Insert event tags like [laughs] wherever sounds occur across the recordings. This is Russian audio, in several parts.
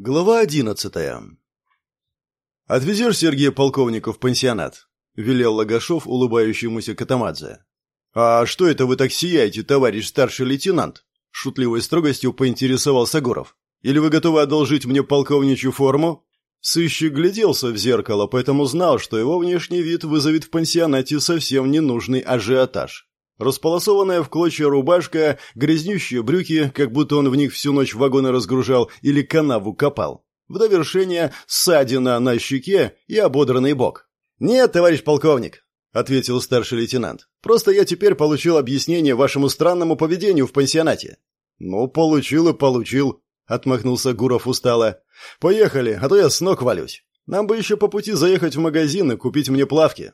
Глава одиннадцатая. «Отвезешь Сергея Полковника в пансионат?» — велел Лагашов улыбающемуся Катамадзе. «А что это вы так сияете, товарищ старший лейтенант?» — шутливой строгостью поинтересовался Гуров. «Или вы готовы одолжить мне полковничью форму?» Сыщик гляделся в зеркало, поэтому знал, что его внешний вид вызовет в пансионате совсем ненужный ажиотаж. Располосованная в клочья рубашка, грязнющие брюки, как будто он в них всю ночь вагоны разгружал или канаву копал. В довершение ссадина на щеке и ободранный бок. «Нет, товарищ полковник», — ответил старший лейтенант. «Просто я теперь получил объяснение вашему странному поведению в пансионате». «Ну, получил и получил», — отмахнулся Гуров устало. «Поехали, а то я с ног валюсь. Нам бы еще по пути заехать в магазин и купить мне плавки».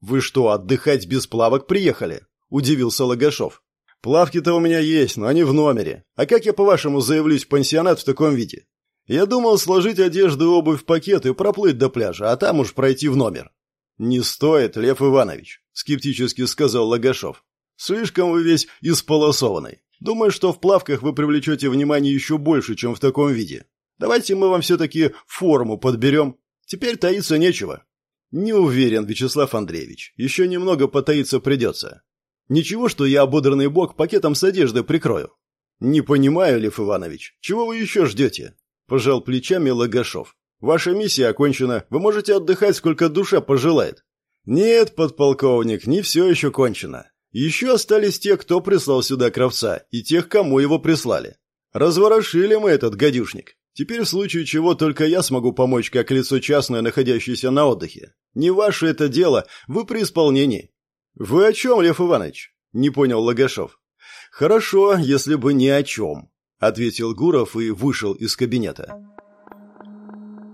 «Вы что, отдыхать без плавок приехали?» – удивился Логашов. «Плавки-то у меня есть, но они в номере. А как я, по-вашему, заявлюсь в пансионат в таком виде? Я думал сложить одежду и обувь в пакет и проплыть до пляжа, а там уж пройти в номер». «Не стоит, Лев Иванович», – скептически сказал Логашов. «Слишком вы весь исполосованный. Думаю, что в плавках вы привлечете внимание еще больше, чем в таком виде. Давайте мы вам все-таки форму подберем. Теперь таиться нечего». «Не уверен, Вячеслав Андреевич. Еще немного потаиться придется. Ничего, что я ободранный бок пакетом с одеждой прикрою. Не понимаю, Лев Иванович, чего вы еще ждете? Пожал плечами Лагашов. Ваша миссия окончена, вы можете отдыхать, сколько душа пожелает. Нет, подполковник, не все еще кончено. Еще остались те, кто прислал сюда кровца, и тех, кому его прислали. Разворошили мы этот гадюшник. Теперь в случае чего только я смогу помочь как лицо частное, находящееся на отдыхе. Не ваше это дело, вы при исполнении. «Вы о чем, Лев Иванович?» – не понял Лагашов. «Хорошо, если бы ни о чем», – ответил Гуров и вышел из кабинета.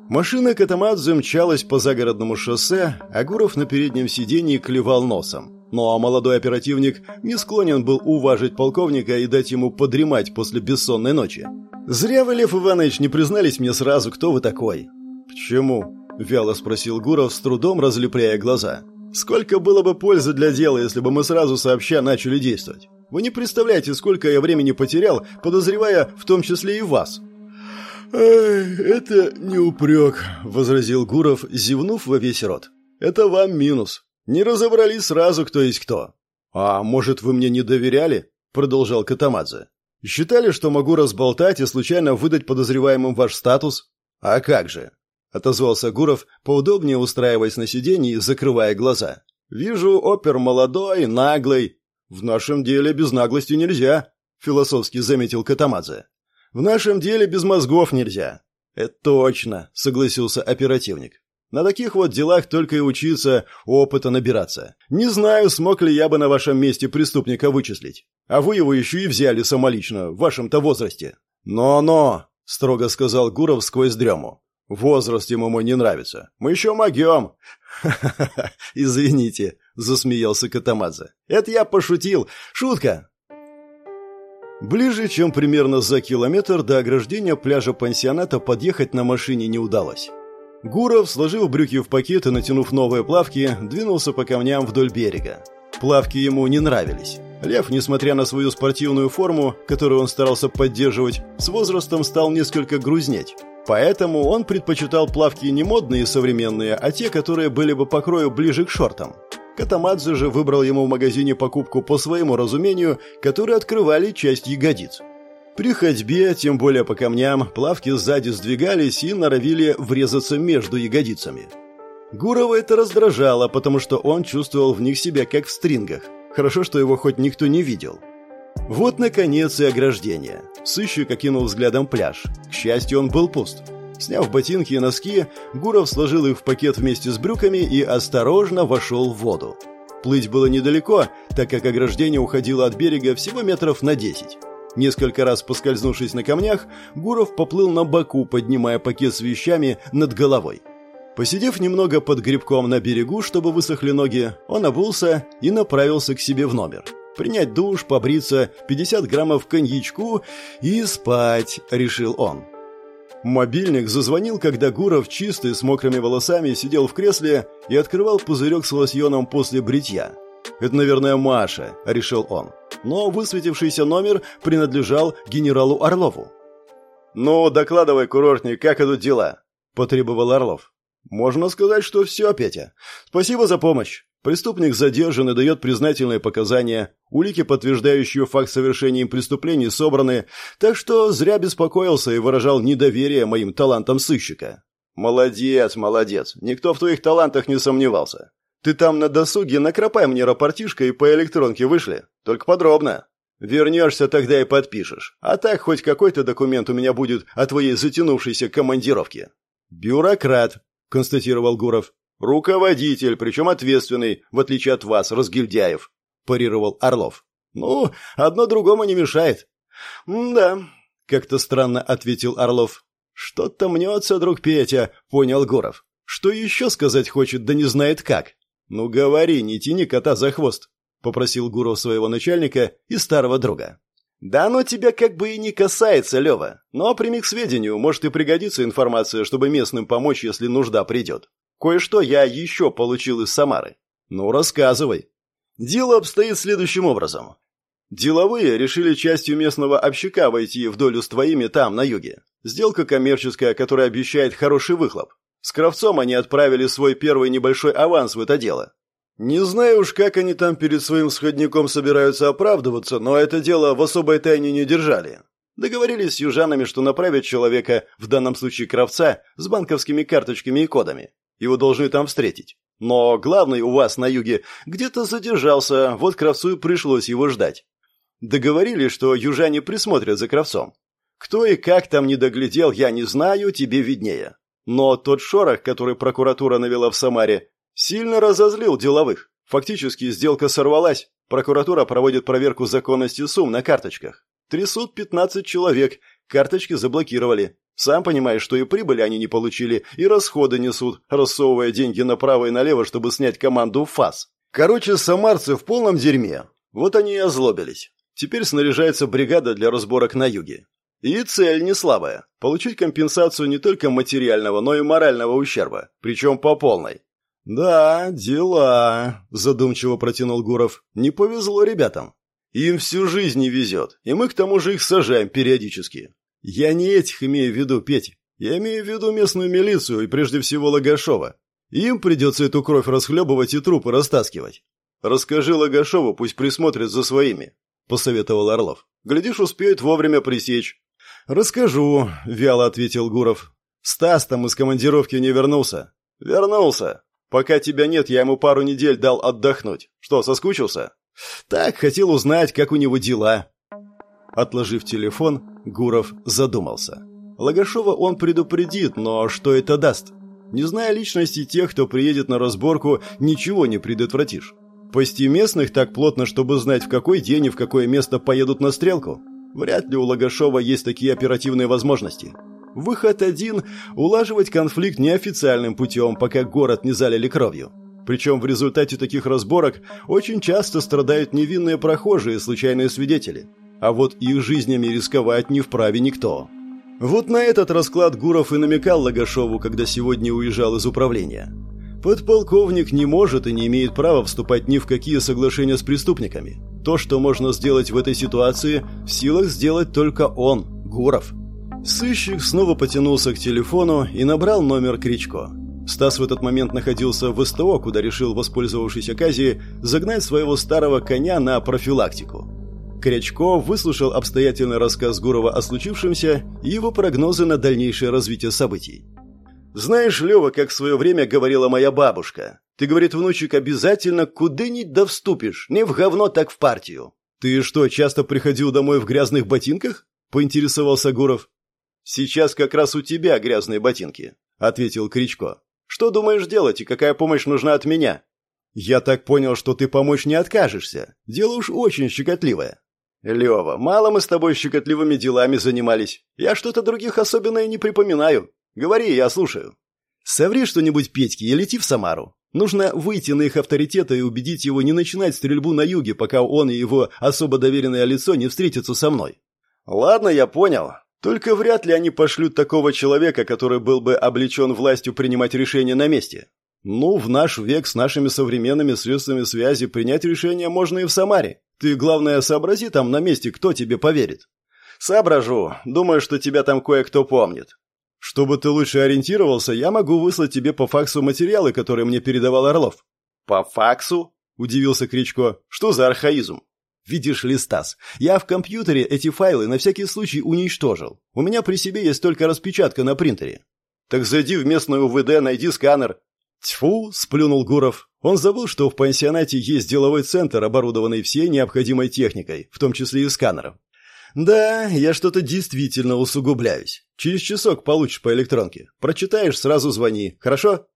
Машина Катамадзе мчалась по загородному шоссе, а Гуров на переднем сиденье клевал носом. Ну а молодой оперативник не склонен был уважить полковника и дать ему подремать после бессонной ночи. «Зря вы, Лев Иванович, не признались мне сразу, кто вы такой». «Почему?» – вяло спросил Гуров, с трудом разлепляя глаза. Сколько было бы пользы для дела, если бы мы сразу сообща начали действовать? Вы не представляете, сколько я времени потерял, подозревая в том числе и вас». «Эй, это не упрек», — возразил Гуров, зевнув во весь рот. «Это вам минус. Не разобрались сразу, кто есть кто». «А может, вы мне не доверяли?» — продолжал Катамадзе. «Считали, что могу разболтать и случайно выдать подозреваемым ваш статус? А как же? — отозвался Гуров, поудобнее устраиваясь на сиденье закрывая глаза. «Вижу, опер молодой, наглый. В нашем деле без наглости нельзя», — философски заметил Катамадзе. «В нашем деле без мозгов нельзя». «Это точно», — согласился оперативник. «На таких вот делах только и учиться, опыта набираться. Не знаю, смог ли я бы на вашем месте преступника вычислить. А вы его еще и взяли самолично, в вашем-то возрасте». «Но-но», — строго сказал Гуров сквозь дрему. Возраст ему мой не нравится. Мы еще могем. [laughs] Извините, засмеялся Катамадзе. Это я пошутил. Шутка. Ближе, чем примерно за километр до ограждения пляжа пансионата подъехать на машине не удалось. Гуров, сложив брюки в пакет и натянув новые плавки, двинулся по камням вдоль берега. Плавки ему не нравились. Лев, несмотря на свою спортивную форму, которую он старался поддерживать, с возрастом стал несколько грузнеть. Поэтому он предпочитал плавки не модные и современные, а те, которые были бы по крою ближе к шортам. Катамадзе же выбрал ему в магазине покупку по своему разумению, которые открывали часть ягодиц. При ходьбе, тем более по камням, плавки сзади сдвигались и норовили врезаться между ягодицами. Гурова это раздражало, потому что он чувствовал в них себя как в стрингах. Хорошо, что его хоть никто не видел. Вот, наконец, и ограждение. Сыщик окинул взглядом пляж. К счастью, он был пуст. Сняв ботинки и носки, Гуров сложил их в пакет вместе с брюками и осторожно вошел в воду. Плыть было недалеко, так как ограждение уходило от берега всего метров на десять. Несколько раз поскользнувшись на камнях, Гуров поплыл на боку, поднимая пакет с вещами над головой. Посидев немного под грибком на берегу, чтобы высохли ноги, он обулся и направился к себе в номер. Принять душ, побриться, 50 граммов коньячку и спать, решил он. Мобильник зазвонил, когда Гуров, чистый, с мокрыми волосами, сидел в кресле и открывал пузырек с лосьоном после бритья. «Это, наверное, Маша», — решил он. Но высветившийся номер принадлежал генералу Орлову. «Ну, докладывай, курортник, как идут дела?» – потребовал Орлов. «Можно сказать, что все, Петя. Спасибо за помощь. Преступник задержан и дает признательные показания. Улики, подтверждающие факт совершения им преступлений, собраны, так что зря беспокоился и выражал недоверие моим талантам сыщика. Молодец, молодец. Никто в твоих талантах не сомневался. Ты там на досуге накропай мне рапортишко и по электронке вышли. Только подробно. Вернешься тогда и подпишешь. А так хоть какой-то документ у меня будет о твоей затянувшейся командировке. Бюрократ, констатировал Гуров. Руководитель, причем ответственный, в отличие от вас, разгильдяев, парировал Орлов. Ну, одно другому не мешает. да, как-то странно ответил Орлов. Что-то мнется, друг Петя, понял Гуров. Что еще сказать хочет, да не знает как. Ну говори, не тяни кота за хвост, попросил Гуров своего начальника и старого друга. «Да оно тебя как бы и не касается, Лева. Но прими к сведению, может и пригодится информация, чтобы местным помочь, если нужда придет. Кое-что я еще получил из Самары. Ну, рассказывай». Дело обстоит следующим образом. Деловые решили частью местного общака войти в долю с твоими там, на юге. Сделка коммерческая, которая обещает хороший выхлоп. С Кравцом они отправили свой первый небольшой аванс в это дело. Не знаю уж, как они там перед своим сходником собираются оправдываться, но это дело в особой тайне не держали. Договорились с южанами, что направят человека, в данном случае кравца, с банковскими карточками и кодами. Его должны там встретить. Но главный у вас на юге где-то задержался, вот кравцу и пришлось его ждать. Договорились, что южане присмотрят за кравцом. Кто и как там не доглядел, я не знаю, тебе виднее. Но тот шорох, который прокуратура навела в Самаре, Сильно разозлил деловых. Фактически сделка сорвалась. Прокуратура проводит проверку законности сумм на карточках. Трясут 15 человек, карточки заблокировали. Сам понимаешь, что и прибыли они не получили, и расходы несут, рассовывая деньги направо и налево, чтобы снять команду в ФАС. Короче, самарцы в полном дерьме. Вот они и озлобились. Теперь снаряжается бригада для разборок на юге. И цель не слабая – получить компенсацию не только материального, но и морального ущерба, причем по полной. «Да, дела», — задумчиво протянул Гуров. «Не повезло ребятам. Им всю жизнь не везет, и мы к тому же их сажаем периодически. Я не этих имею в виду, Петь. Я имею в виду местную милицию и прежде всего Лагашова. Им придется эту кровь расхлебывать и трупы растаскивать. Расскажи Лагашову, пусть присмотрит за своими», — посоветовал Орлов. «Глядишь, успеют вовремя пресечь». «Расскажу», — вяло ответил Гуров. «Стас там из командировки не вернулся». «Вернулся. Пока тебя нет, я ему пару недель дал отдохнуть. Что, соскучился? Так, хотел узнать, как у него дела. Отложив телефон, Гуров задумался. Лагашова он предупредит, но что это даст? Не зная личности тех, кто приедет на разборку, ничего не предотвратишь. Пасти местных так плотно, чтобы знать, в какой день и в какое место поедут на стрелку? Вряд ли у Лагашова есть такие оперативные возможности. Выход один – улаживать конфликт неофициальным путем, пока город не залили кровью. Причем в результате таких разборок очень часто страдают невинные прохожие и случайные свидетели. А вот их жизнями рисковать не вправе никто. Вот на этот расклад Гуров и намекал Лагашову, когда сегодня уезжал из управления. Подполковник не может и не имеет права вступать ни в какие соглашения с преступниками. То, что можно сделать в этой ситуации, в силах сделать только он, Гуров. Сыщик снова потянулся к телефону и набрал номер Кричко. Стас в этот момент находился в СТО, куда решил, воспользовавшись оказией, загнать своего старого коня на профилактику. Крячко выслушал обстоятельный рассказ Гурова о случившемся и его прогнозы на дальнейшее развитие событий. «Знаешь, Лева, как в свое время говорила моя бабушка, ты, говорит, внучек, обязательно куда-нибудь да вступишь, не в говно, так в партию». «Ты что, часто приходил домой в грязных ботинках?» – поинтересовался Гуров. «Сейчас как раз у тебя грязные ботинки», — ответил Кричко. «Что думаешь делать и какая помощь нужна от меня?» «Я так понял, что ты помочь не откажешься. Дело уж очень щекотливое». «Лева, мало мы с тобой щекотливыми делами занимались. Я что-то других особенно и не припоминаю. Говори, я слушаю». «Соври что-нибудь Петьке и лети в Самару. Нужно выйти на их авторитета и убедить его не начинать стрельбу на юге, пока он и его особо доверенное лицо не встретятся со мной». «Ладно, я понял. Только вряд ли они пошлют такого человека, который был бы облечен властью принимать решения на месте. Ну, в наш век с нашими современными средствами связи принять решение можно и в Самаре. Ты, главное, сообрази там на месте, кто тебе поверит. «Соображу. Думаю, что тебя там кое-кто помнит. Чтобы ты лучше ориентировался, я могу выслать тебе по факсу материалы, которые мне передавал Орлов». «По факсу?» – удивился Кричко. «Что за архаизм?» «Видишь ли, Стас, я в компьютере эти файлы на всякий случай уничтожил. У меня при себе есть только распечатка на принтере». «Так зайди в местную УВД, найди сканер». «Тьфу!» – сплюнул Гуров. Он забыл, что в пансионате есть деловой центр, оборудованный всей необходимой техникой, в том числе и сканером. «Да, я что-то действительно усугубляюсь. Через часок получишь по электронке. Прочитаешь, сразу звони, хорошо?»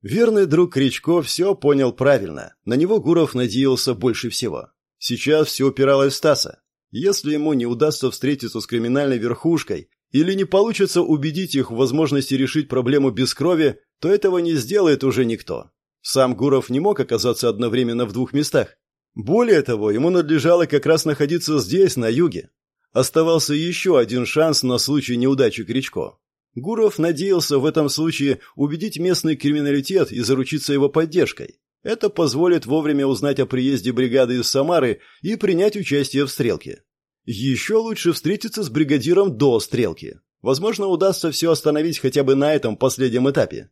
Верный друг Кричко все понял правильно. На него Гуров надеялся больше всего. Сейчас все упиралось в Стаса. Если ему не удастся встретиться с криминальной верхушкой или не получится убедить их в возможности решить проблему без крови, то этого не сделает уже никто. Сам Гуров не мог оказаться одновременно в двух местах. Более того, ему надлежало как раз находиться здесь, на юге. Оставался еще один шанс на случай неудачи Кричко. Гуров надеялся в этом случае убедить местный криминалитет и заручиться его поддержкой. Это позволит вовремя узнать о приезде бригады из Самары и принять участие в стрелке. Еще лучше встретиться с бригадиром до стрелки. Возможно, удастся все остановить хотя бы на этом последнем этапе.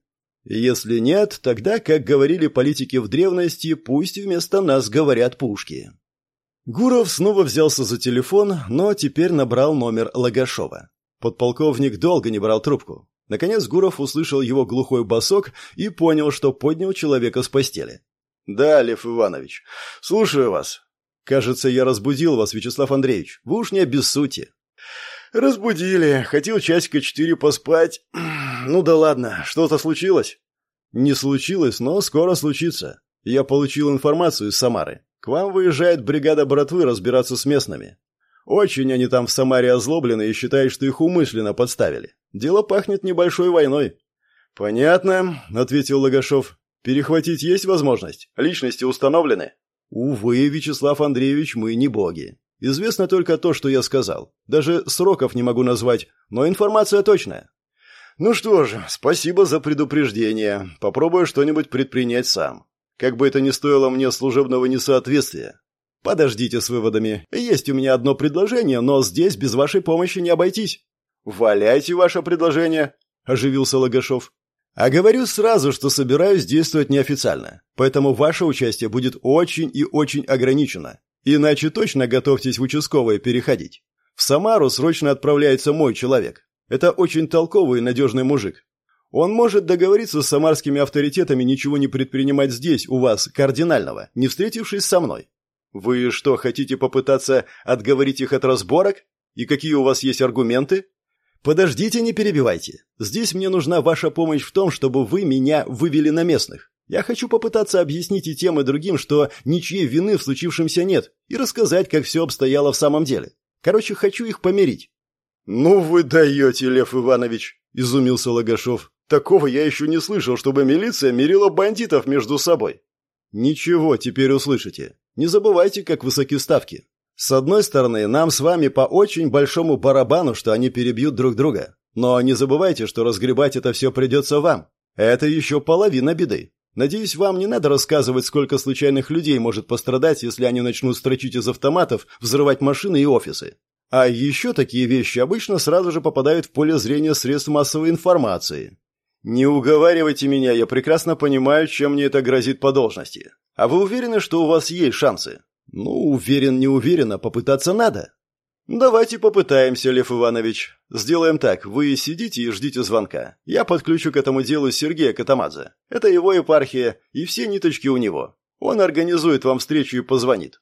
Если нет, тогда, как говорили политики в древности, пусть вместо нас говорят пушки. Гуров снова взялся за телефон, но теперь набрал номер Лагашова. Подполковник долго не брал трубку. Наконец Гуров услышал его глухой басок и понял, что поднял человека с постели. «Да, Лев Иванович. Слушаю вас. Кажется, я разбудил вас, Вячеслав Андреевич. Вы уж не обессудьте». «Разбудили. Хотел часика четыре поспать. Ну да ладно, что-то случилось?» «Не случилось, но скоро случится. Я получил информацию из Самары. К вам выезжает бригада братвы разбираться с местными. Очень они там в Самаре озлоблены и считают, что их умышленно подставили. Дело пахнет небольшой войной». «Понятно», — ответил Логашов. «Перехватить есть возможность? Личности установлены?» «Увы, Вячеслав Андреевич, мы не боги. Известно только то, что я сказал. Даже сроков не могу назвать, но информация точная. Ну что ж, спасибо за предупреждение. Попробую что-нибудь предпринять сам. Как бы это ни стоило мне служебного несоответствия. Подождите с выводами. Есть у меня одно предложение, но здесь без вашей помощи не обойтись. Валяйте ваше предложение, оживился Лагашов. А говорю сразу, что собираюсь действовать неофициально. Поэтому ваше участие будет очень и очень ограничено. Иначе точно готовьтесь в участковое переходить. В Самару срочно отправляется мой человек. Это очень толковый и надежный мужик. Он может договориться с самарскими авторитетами ничего не предпринимать здесь, у вас, кардинального, не встретившись со мной. Вы что, хотите попытаться отговорить их от разборок? И какие у вас есть аргументы? Подождите, не перебивайте. Здесь мне нужна ваша помощь в том, чтобы вы меня вывели на местных. Я хочу попытаться объяснить и тем, и другим, что ничьей вины в случившемся нет, и рассказать, как все обстояло в самом деле. Короче, хочу их помирить. «Ну вы даете, Лев Иванович!» – изумился Логашов. «Такого я еще не слышал, чтобы милиция мирила бандитов между собой». «Ничего, теперь услышите. Не забывайте, как высоки ставки. С одной стороны, нам с вами по очень большому барабану, что они перебьют друг друга. Но не забывайте, что разгребать это все придется вам. Это еще половина беды. Надеюсь, вам не надо рассказывать, сколько случайных людей может пострадать, если они начнут строчить из автоматов, взрывать машины и офисы. А еще такие вещи обычно сразу же попадают в поле зрения средств массовой информации. Не уговаривайте меня, я прекрасно понимаю, чем мне это грозит по должности. А вы уверены, что у вас есть шансы? Ну, уверен, не уверен, а попытаться надо. Давайте попытаемся, Лев Иванович. Сделаем так, вы сидите и ждите звонка. Я подключу к этому делу Сергея Катамадзе. Это его епархия, и все ниточки у него. Он организует вам встречу и позвонит.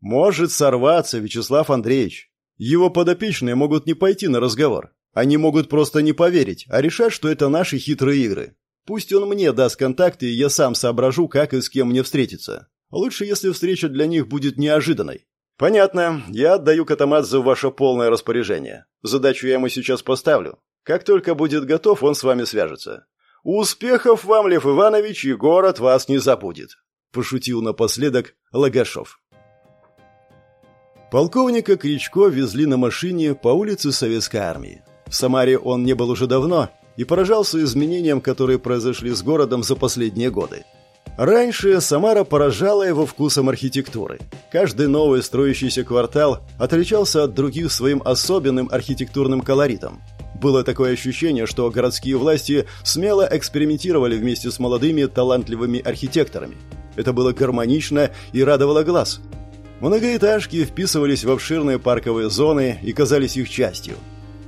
Может сорваться, Вячеслав Андреевич. Его подопечные могут не пойти на разговор. Они могут просто не поверить, а решать, что это наши хитрые игры. Пусть он мне даст контакты, и я сам соображу, как и с кем мне встретиться. Лучше, если встреча для них будет неожиданной. Понятно. Я отдаю Катамадзе в ваше полное распоряжение. Задачу я ему сейчас поставлю. Как только будет готов, он с вами свяжется. Успехов вам, Лев Иванович, и город вас не забудет. Пошутил напоследок Лагашов. Полковника Кричко везли на машине по улице Советской Армии. В Самаре он не был уже давно и поражался изменениям, которые произошли с городом за последние годы. Раньше Самара поражала его вкусом архитектуры. Каждый новый строящийся квартал отличался от других своим особенным архитектурным колоритом. Было такое ощущение, что городские власти смело экспериментировали вместе с молодыми талантливыми архитекторами. Это было гармонично и радовало глаз. Многоэтажки вписывались в обширные парковые зоны и казались их частью.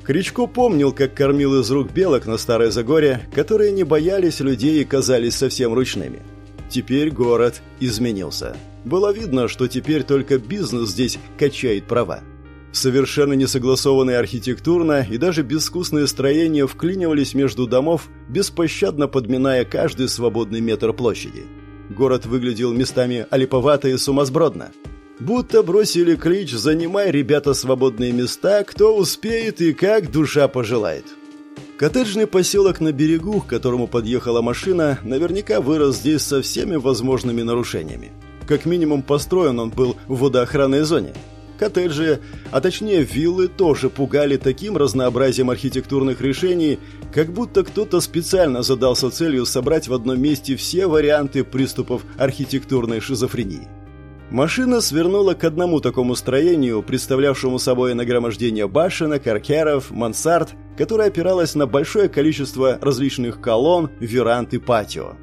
Кричко помнил, как кормил из рук белок на Старой Загоре, которые не боялись людей и казались совсем ручными. Теперь город изменился. Было видно, что теперь только бизнес здесь качает права. Совершенно несогласованные архитектурно и даже безвкусные строения вклинивались между домов, беспощадно подминая каждый свободный метр площади. Город выглядел местами олиповато и сумасбродно. Будто бросили клич «Занимай, ребята, свободные места, кто успеет и как душа пожелает». Коттеджный поселок на берегу, к которому подъехала машина, наверняка вырос здесь со всеми возможными нарушениями. Как минимум построен он был в водоохранной зоне. Коттеджи, а точнее виллы, тоже пугали таким разнообразием архитектурных решений, как будто кто-то специально задался целью собрать в одном месте все варианты приступов архитектурной шизофрении. Машина свернула к одному такому строению, представлявшему собой нагромождение башенок, аркеров, мансард, которое опиралось на большое количество различных колонн, веранд и патио.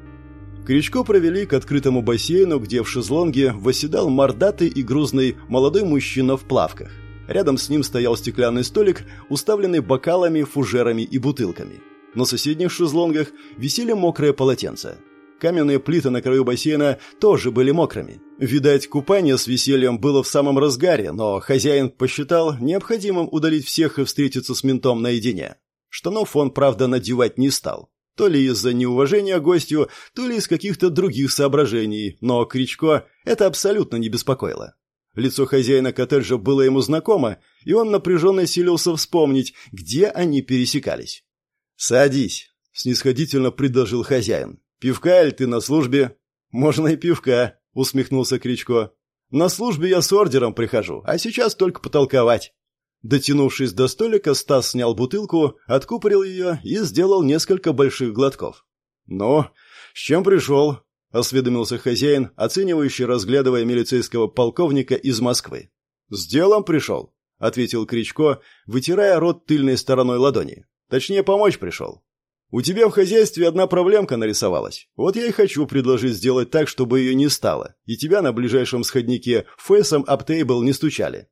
Кричко провели к открытому бассейну, где в шезлонге восседал мордатый и грузный молодой мужчина в плавках. Рядом с ним стоял стеклянный столик, уставленный бокалами, фужерами и бутылками. На соседних шезлонгах висели мокрые полотенца. Каменные плиты на краю бассейна тоже были мокрыми. Видать, купание с весельем было в самом разгаре, но хозяин посчитал необходимым удалить всех и встретиться с ментом наедине. Штанов он, правда, надевать не стал. То ли из-за неуважения гостю, то ли из каких-то других соображений, но Кричко это абсолютно не беспокоило. Лицо хозяина коттеджа было ему знакомо, и он напряженно силился вспомнить, где они пересекались. «Садись», — снисходительно предложил хозяин. «Пивка или ты на службе?» «Можно и пивка», — усмехнулся Кричко. «На службе я с ордером прихожу, а сейчас только потолковать». Дотянувшись до столика, Стас снял бутылку, откупорил ее и сделал несколько больших глотков. «Ну, с чем пришел?» — осведомился хозяин, оценивающий, разглядывая милицейского полковника из Москвы. «С делом пришел», — ответил Кричко, вытирая рот тыльной стороной ладони. «Точнее, помочь пришел. У тебя в хозяйстве одна проблемка нарисовалась. Вот я и хочу предложить сделать так, чтобы ее не стало, и тебя на ближайшем сходнике фейсом об тейбл не стучали».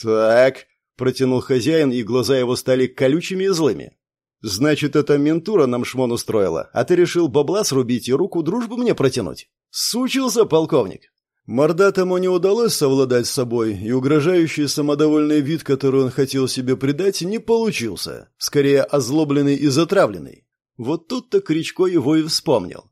«Так», — протянул хозяин, и глаза его стали колючими и злыми. «Значит, эта ментура нам шмон устроила, а ты решил бабла срубить и руку дружбы мне протянуть? Сучился, полковник!» Мордатому не удалось совладать с собой, и угрожающий самодовольный вид, который он хотел себе придать, не получился. Скорее, озлобленный и затравленный. Вот тут-то Кричко его и вспомнил.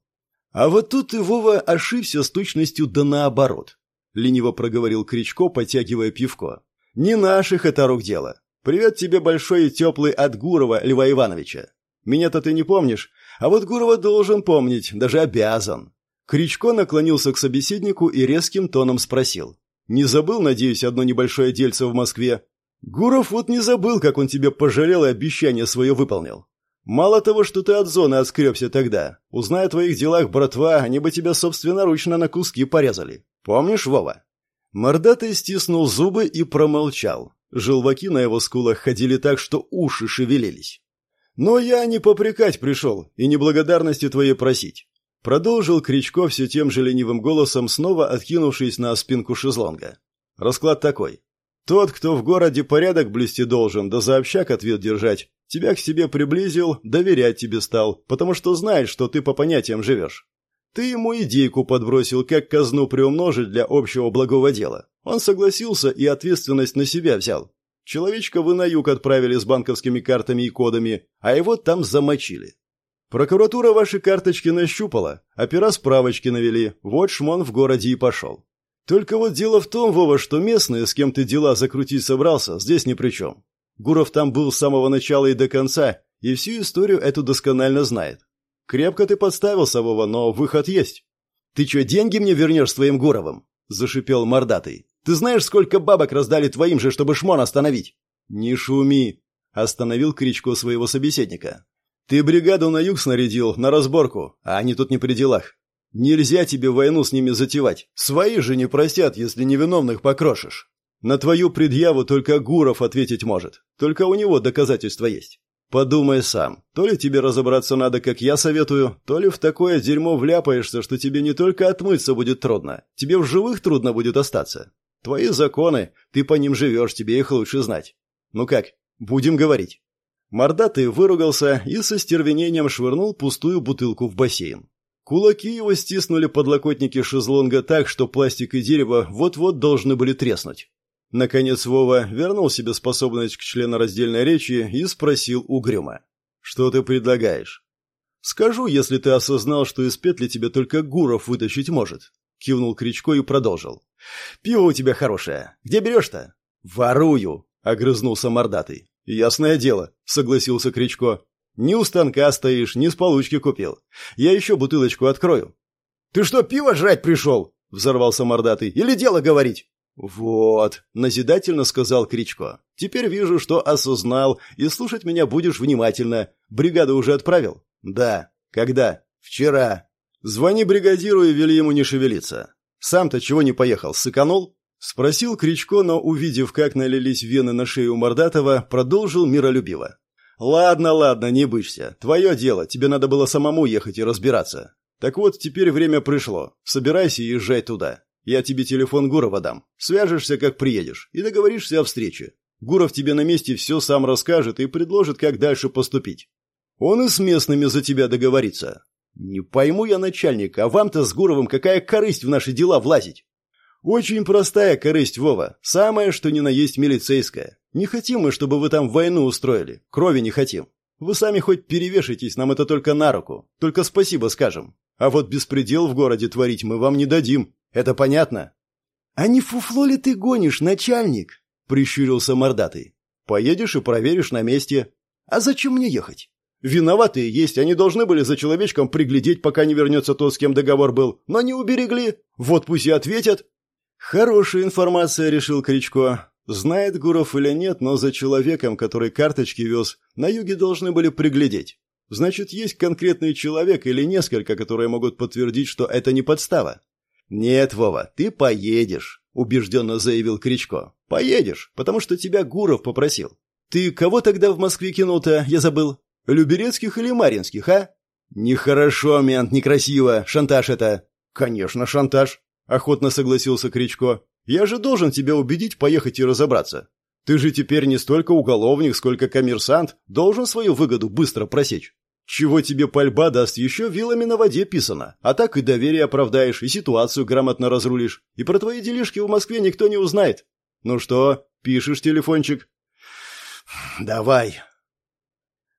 А вот тут и Вова ошибся с точностью да наоборот. Лениво проговорил Кричко, потягивая пивко. Не наших это рук дело. Привет тебе большой и теплый от Гурова Льва Ивановича. Меня-то ты не помнишь, а вот Гурова должен помнить, даже обязан. Кричко наклонился к собеседнику и резким тоном спросил. «Не забыл, надеюсь, одно небольшое дельце в Москве?» «Гуров вот не забыл, как он тебе пожалел и обещание свое выполнил. Мало того, что ты от зоны отскребся тогда. Узная о твоих делах, братва, они бы тебя собственноручно на куски порезали. Помнишь, Вова?» Мордатый стиснул зубы и промолчал. Желваки на его скулах ходили так, что уши шевелились. «Но я не попрекать пришел и не благодарности твоей просить. Продолжил Кричко все тем же ленивым голосом, снова откинувшись на спинку шезлонга. Расклад такой. Тот, кто в городе порядок блюсти должен, да за общак ответ держать, тебя к себе приблизил, доверять тебе стал, потому что знает, что ты по понятиям живешь. Ты ему идейку подбросил, как казну приумножить для общего благого дела. Он согласился и ответственность на себя взял. Человечка вы на юг отправили с банковскими картами и кодами, а его там замочили. Прокуратура ваши карточки нащупала, опера справочки навели, вот шмон в городе и пошел. Только вот дело в том, Вова, что местные, с кем ты дела закрутить собрался, здесь ни при чем. Гуров там был с самого начала и до конца, и всю историю эту досконально знает. Крепко ты подставился, Вова, но выход есть. Ты что, деньги мне вернешь своим Гуровым? Зашипел мордатый. Ты знаешь, сколько бабок раздали твоим же, чтобы шмон остановить? Не шуми, остановил Кричко своего собеседника. Ты бригаду на юг снарядил, на разборку, а они тут не при делах. Нельзя тебе войну с ними затевать. Свои же не простят, если невиновных покрошишь. На твою предъяву только Гуров ответить может. Только у него доказательства есть. Подумай сам. То ли тебе разобраться надо, как я советую, то ли в такое дерьмо вляпаешься, что тебе не только отмыться будет трудно, тебе в живых трудно будет остаться. Твои законы, ты по ним живешь, тебе их лучше знать. Ну как, будем говорить. Мордатый выругался и со стервенением швырнул пустую бутылку в бассейн. Кулаки его стиснули подлокотники шезлонга так, что пластик и дерево вот-вот должны были треснуть. Наконец Вова вернул себе способность к членораздельной речи и спросил угрюмо. «Что ты предлагаешь?» «Скажу, если ты осознал, что из петли тебе только Гуров вытащить может», — кивнул Кричко и продолжил. «Пиво у тебя хорошее. Где берешь-то?» «Ворую», — огрызнулся мордатый. «Ясное дело», — согласился Кричко. Не у станка стоишь, не с получки купил. Я еще бутылочку открою». «Ты что, пиво жрать пришел?» — взорвался мордатый. «Или дело говорить?» «Вот», — назидательно сказал Кричко. «Теперь вижу, что осознал, и слушать меня будешь внимательно. Бригаду уже отправил?» «Да». «Когда?» «Вчера». «Звони бригадиру и вели ему не шевелиться. Сам-то чего не поехал, сыканул?» Спросил Кричко, но, увидев, как налились вены на шею Мордатова, продолжил миролюбиво. «Ладно, ладно, не бычься. Твое дело, тебе надо было самому ехать и разбираться. Так вот, теперь время пришло. Собирайся и езжай туда. Я тебе телефон Гурова дам. Свяжешься, как приедешь, и договоришься о встрече. Гуров тебе на месте все сам расскажет и предложит, как дальше поступить. Он и с местными за тебя договорится. Не пойму я, начальник, а вам-то с Гуровым какая корысть в наши дела влазить? Очень простая корысть, Вова. Самое, что ни на есть милицейская. Не хотим мы, чтобы вы там войну устроили. Крови не хотим. Вы сами хоть перевешайтесь, нам это только на руку. Только спасибо скажем. А вот беспредел в городе творить мы вам не дадим. Это понятно? А не фуфло ли ты гонишь, начальник? Прищурился мордатый. Поедешь и проверишь на месте. А зачем мне ехать? Виноватые есть, они должны были за человечком приглядеть, пока не вернется тот, с кем договор был, но не уберегли. Вот пусть и ответят. Хорошая информация, решил Кричко. Знает Гуров или нет, но за человеком, который карточки вез, на юге должны были приглядеть. Значит, есть конкретный человек или несколько, которые могут подтвердить, что это не подстава. «Нет, Вова, ты поедешь», — убежденно заявил Кричко. «Поедешь, потому что тебя Гуров попросил. Ты кого тогда в Москве кинул-то, я забыл? Люберецких или Маринских, а?» «Нехорошо, мент, некрасиво. Шантаж это». «Конечно, шантаж», — охотно согласился Кричко. Я же должен тебя убедить поехать и разобраться. Ты же теперь не столько уголовник, сколько коммерсант, должен свою выгоду быстро просечь. Чего тебе пальба даст, еще вилами на воде писано. А так и доверие оправдаешь, и ситуацию грамотно разрулишь. И про твои делишки в Москве никто не узнает. Ну что, пишешь телефончик? Давай.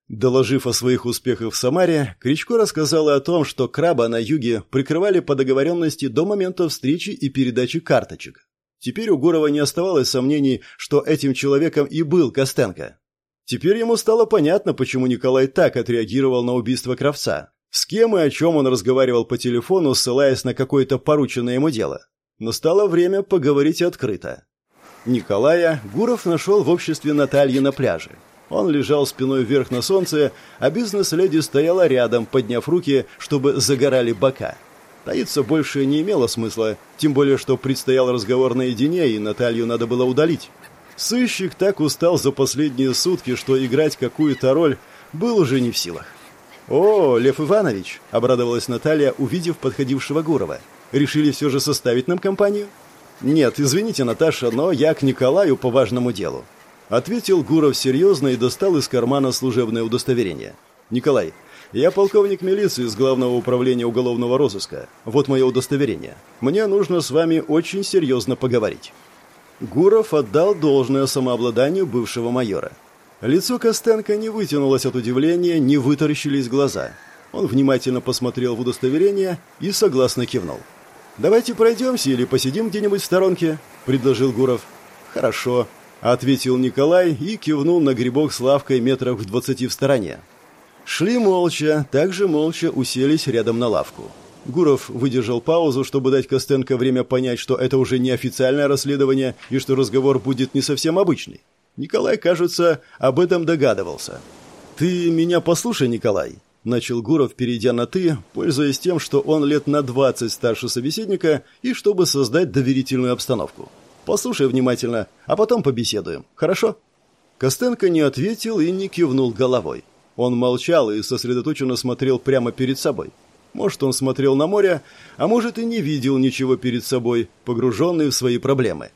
Доложив о своих успехах в Самаре, Кричко рассказал о том, что краба на юге прикрывали по договоренности до момента встречи и передачи карточек. Теперь у Гурова не оставалось сомнений, что этим человеком и был Костенко. Теперь ему стало понятно, почему Николай так отреагировал на убийство Кравца. С кем и о чем он разговаривал по телефону, ссылаясь на какое-то порученное ему дело. Настало время поговорить открыто. Николая Гуров нашел в обществе Натальи на пляже. Он лежал спиной вверх на солнце, а бизнес-леди стояла рядом, подняв руки, чтобы загорали бока. Таиться больше не имело смысла, тем более, что предстоял разговор наедине, и Наталью надо было удалить. Сыщик так устал за последние сутки, что играть какую-то роль был уже не в силах. «О, Лев Иванович!» — обрадовалась Наталья, увидев подходившего Гурова. «Решили все же составить нам компанию?» «Нет, извините, Наташа, но я к Николаю по важному делу», — ответил Гуров серьезно и достал из кармана служебное удостоверение. «Николай, я полковник милиции из Главного управления уголовного розыска. Вот мое удостоверение. Мне нужно с вами очень серьезно поговорить». Гуров отдал должное самообладанию бывшего майора. Лицо Костенко не вытянулось от удивления, не вытаращились глаза. Он внимательно посмотрел в удостоверение и согласно кивнул. «Давайте пройдемся или посидим где-нибудь в сторонке», — предложил Гуров. «Хорошо», — ответил Николай и кивнул на грибок с лавкой метрах в двадцати в стороне. Шли молча, также молча уселись рядом на лавку. Гуров выдержал паузу, чтобы дать Костенко время понять, что это уже не официальное расследование и что разговор будет не совсем обычный. Николай, кажется, об этом догадывался. «Ты меня послушай, Николай», Начал Гуров, перейдя на «ты», пользуясь тем, что он лет на двадцать старше собеседника, и чтобы создать доверительную обстановку. «Послушай внимательно, а потом побеседуем. Хорошо?» Костенко не ответил и не кивнул головой. Он молчал и сосредоточенно смотрел прямо перед собой. Может, он смотрел на море, а может и не видел ничего перед собой, погруженный в свои проблемы.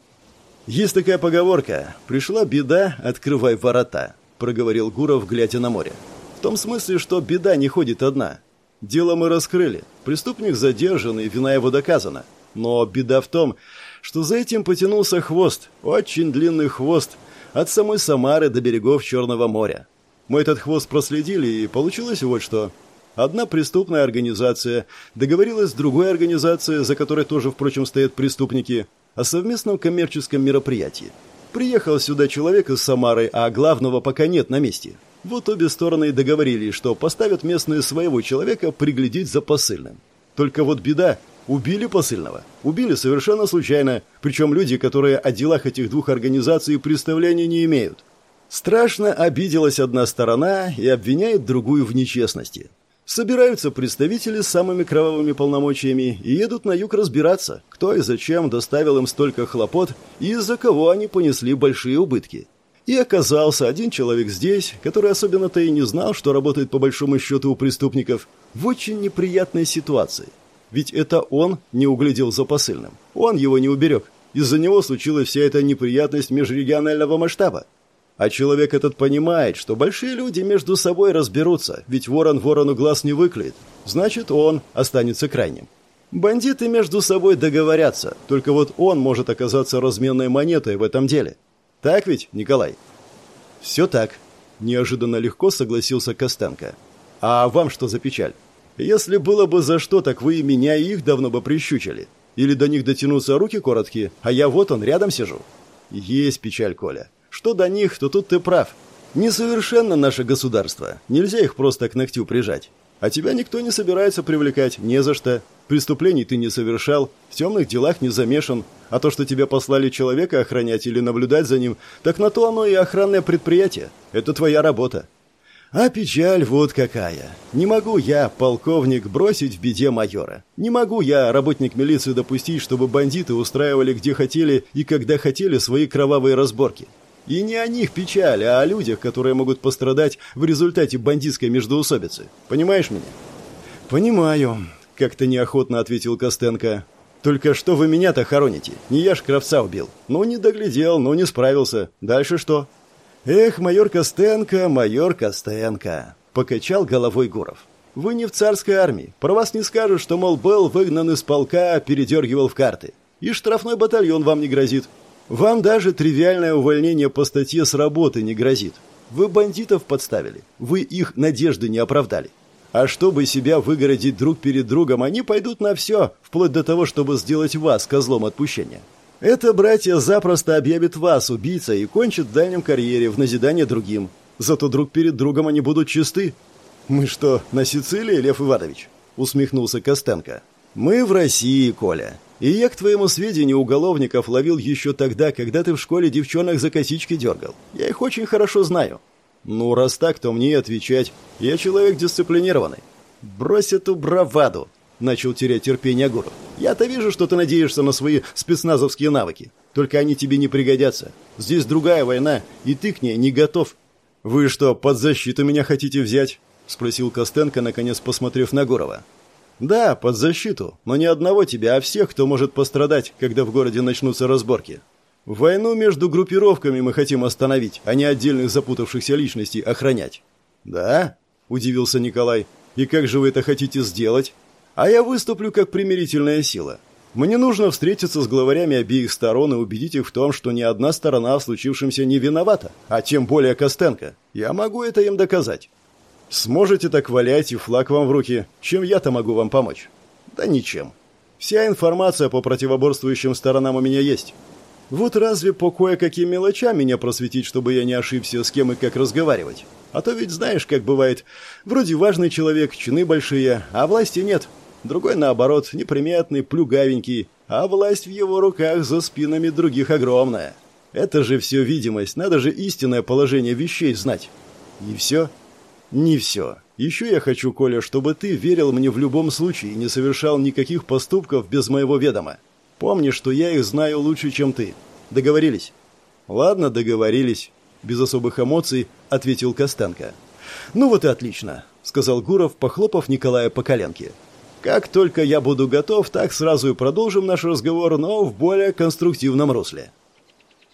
«Есть такая поговорка. Пришла беда, открывай ворота», — проговорил Гуров, глядя на море. В том смысле, что беда не ходит одна. Дело мы раскрыли. Преступник задержан, и вина его доказана. Но беда в том, что за этим потянулся хвост, очень длинный хвост, от самой Самары до берегов Черного моря. Мы этот хвост проследили, и получилось вот что. Одна преступная организация договорилась с другой организацией, за которой тоже, впрочем, стоят преступники, о совместном коммерческом мероприятии. Приехал сюда человек из Самары, а главного пока нет на месте. Вот обе стороны и договорились, что поставят местные своего человека приглядеть за посыльным. Только вот беда, убили посыльного. Убили совершенно случайно, причем люди, которые о делах этих двух организаций представления не имеют. Страшно обиделась одна сторона и обвиняет другую в нечестности. Собираются представители с самыми кровавыми полномочиями и едут на юг разбираться, кто и зачем доставил им столько хлопот и из-за кого они понесли большие убытки. И оказался один человек здесь, который особенно-то и не знал, что работает по большому счету у преступников, в очень неприятной ситуации. Ведь это он не углядел за посыльным. Он его не уберег. Из-за него случилась вся эта неприятность межрегионального масштаба. А человек этот понимает, что большие люди между собой разберутся, ведь ворон ворону глаз не выклеит. Значит, он останется крайним. Бандиты между собой договорятся, только вот он может оказаться разменной монетой в этом деле. Так ведь, Николай?» «Все так», – неожиданно легко согласился Костенко. «А вам что за печаль? Если было бы за что, так вы и меня, и их давно бы прищучили. Или до них дотянутся руки короткие, а я вот он, рядом сижу». «Есть печаль, Коля. Что до них, то тут ты прав. Несовершенно наше государство. Нельзя их просто к ногтю прижать. А тебя никто не собирается привлекать, не за что. Преступлений ты не совершал, в темных делах не замешан. А то, что тебя послали человека охранять или наблюдать за ним, так на то оно и охранное предприятие. Это твоя работа. А печаль вот какая. Не могу я, полковник, бросить в беде майора. Не могу я, работник милиции, допустить, чтобы бандиты устраивали где хотели и когда хотели свои кровавые разборки. И не о них печаль, а о людях, которые могут пострадать в результате бандитской междоусобицы. Понимаешь меня? Понимаю, как-то неохотно ответил Костенко. Только что вы меня-то хороните? Не я ж кровца убил. Ну, не доглядел, ну, не справился. Дальше что? Эх, майор Костенко, майор Костенко, покачал головой Гуров. Вы не в царской армии. Про вас не скажут, что, мол, был выгнан из полка, передергивал в карты. И штрафной батальон вам не грозит. Вам даже тривиальное увольнение по статье с работы не грозит. Вы бандитов подставили. Вы их надежды не оправдали. А чтобы себя выгородить друг перед другом, они пойдут на все, вплоть до того, чтобы сделать вас козлом отпущения. Это братья запросто объявят вас убийцей и кончат в дальнем карьере в назидание другим. Зато друг перед другом они будут чисты. Мы что, на Сицилии, Лев Иванович? Усмехнулся Костенко. Мы в России, Коля. И я, к твоему сведению, уголовников ловил еще тогда, когда ты в школе девчонок за косички дергал. Я их очень хорошо знаю. Ну, раз так, то мне и отвечать. Я человек дисциплинированный. Брось эту браваду, начал терять терпение Гуров. Я-то вижу, что ты надеешься на свои спецназовские навыки. Только они тебе не пригодятся. Здесь другая война, и ты к ней не готов. Вы что, под защиту меня хотите взять? спросил Костенко, наконец посмотрев на Гурова. «Да, под защиту, но не одного тебя, а всех, кто может пострадать, когда в городе начнутся разборки. Войну между группировками мы хотим остановить, а не отдельных запутавшихся личностей охранять». «Да?» – удивился Николай. «И как же вы это хотите сделать?» «А я выступлю как примирительная сила. Мне нужно встретиться с главарями обеих сторон и убедить их в том, что ни одна сторона в случившемся не виновата, а тем более Костенко. Я могу это им доказать». Сможете так валять и флаг вам в руки. Чем я-то могу вам помочь? Да ничем. Вся информация по противоборствующим сторонам у меня есть. Вот разве по кое-каким мелочам меня просветить, чтобы я не ошибся, с кем и как разговаривать? А то ведь знаешь, как бывает. Вроде важный человек, чины большие, а власти нет. Другой, наоборот, неприметный, плюгавенький, а власть в его руках за спинами других огромная. Это же все видимость, надо же истинное положение вещей знать. И все. Не все. Еще я хочу, Коля, чтобы ты верил мне в любом случае и не совершал никаких поступков без моего ведома. Помни, что я их знаю лучше, чем ты. Договорились?» «Ладно, договорились», — без особых эмоций ответил Костенко. «Ну вот и отлично», — сказал Гуров, похлопав Николая по коленке. «Как только я буду готов, так сразу и продолжим наш разговор, но в более конструктивном русле».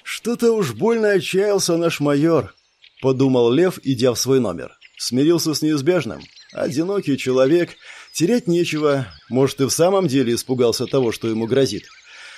«Что-то уж больно отчаялся наш майор», — подумал Лев, идя в свой номер. Смирился с неизбежным. Одинокий человек, терять нечего. Может, и в самом деле испугался того, что ему грозит.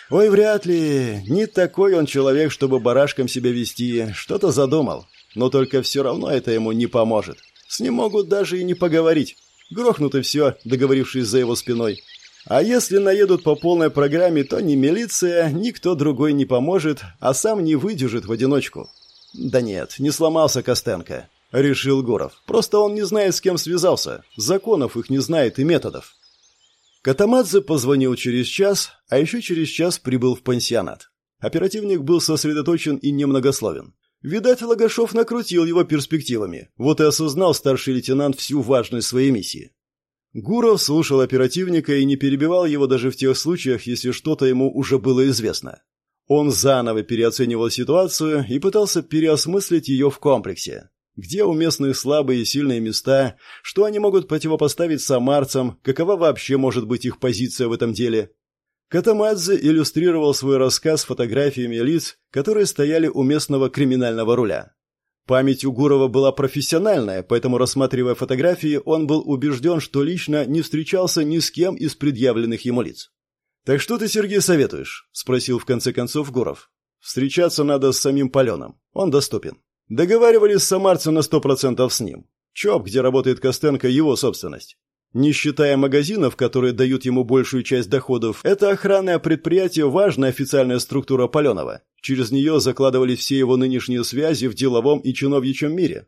Ой, вряд ли. Не такой он человек, чтобы барашком себя вести. Что-то задумал. Но только все равно это ему не поможет. С ним могут даже и не поговорить. Грохнут и все, договорившись за его спиной. А если наедут по полной программе, то ни милиция, никто другой не поможет, а сам не выдержит в одиночку. Да нет, не сломался Костенко. — решил Гуров. «Просто он не знает, с кем связался. Законов их не знает и методов». Катамадзе позвонил через час, а еще через час прибыл в пансионат. Оперативник был сосредоточен и немногословен. Видать, Лагашов накрутил его перспективами. Вот и осознал старший лейтенант всю важность своей миссии. Гуров слушал оперативника и не перебивал его даже в тех случаях, если что-то ему уже было известно. Он заново переоценивал ситуацию и пытался переосмыслить ее в комплексе. Где у местных слабые и сильные места? Что они могут противопоставить самарцам? Какова вообще может быть их позиция в этом деле? Катамадзе иллюстрировал свой рассказ фотографиями лиц, которые стояли у местного криминального руля. Память у Гурова была профессиональная, поэтому, рассматривая фотографии, он был убежден, что лично не встречался ни с кем из предъявленных ему лиц. «Так что ты, Сергей, советуешь?» – спросил в конце концов Гуров. «Встречаться надо с самим Паленом. Он доступен». Договаривались с самарцем на сто процентов с ним. ЧОП, где работает Костенко, его собственность. Не считая магазинов, которые дают ему большую часть доходов, это охранное предприятие – важная официальная структура Паленова. Через нее закладывались все его нынешние связи в деловом и чиновничьем мире.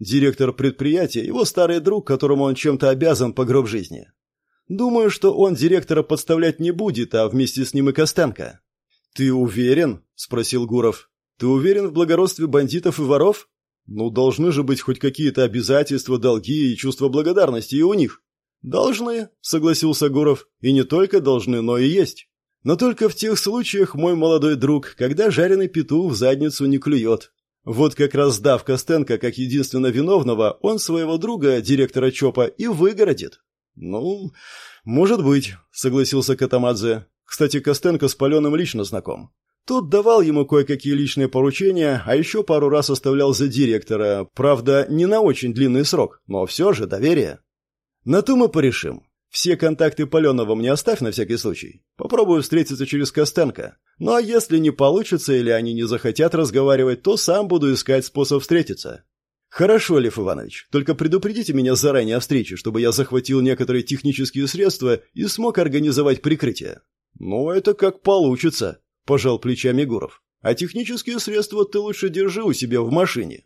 Директор предприятия – его старый друг, которому он чем-то обязан по гроб жизни. Думаю, что он директора подставлять не будет, а вместе с ним и Костенко. «Ты уверен?» – спросил Гуров. Ты уверен в благородстве бандитов и воров? Ну, должны же быть хоть какие-то обязательства, долги и чувство благодарности и у них. Должны, согласился Гуров. И не только должны, но и есть. Но только в тех случаях, мой молодой друг, когда жареный петух в задницу не клюет. Вот как раз сдав Костенко как единственно виновного, он своего друга, директора ЧОПа, и выгородит. Ну, может быть, согласился Катамадзе. Кстати, Костенко с Паленым лично знаком. Тот давал ему кое-какие личные поручения, а еще пару раз оставлял за директора, правда, не на очень длинный срок, но все же доверие. На то мы порешим. Все контакты Паленова мне оставь на всякий случай. Попробую встретиться через Костенко. Ну а если не получится или они не захотят разговаривать, то сам буду искать способ встретиться. Хорошо, Лев Иванович, только предупредите меня заранее о встрече, чтобы я захватил некоторые технические средства и смог организовать прикрытие. Ну, это как получится, пожал плечами Гуров. А технические средства ты лучше держи у себя в машине.